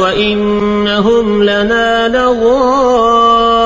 وَإِنَّهُمْ لَنَا لَغَائِظُونَ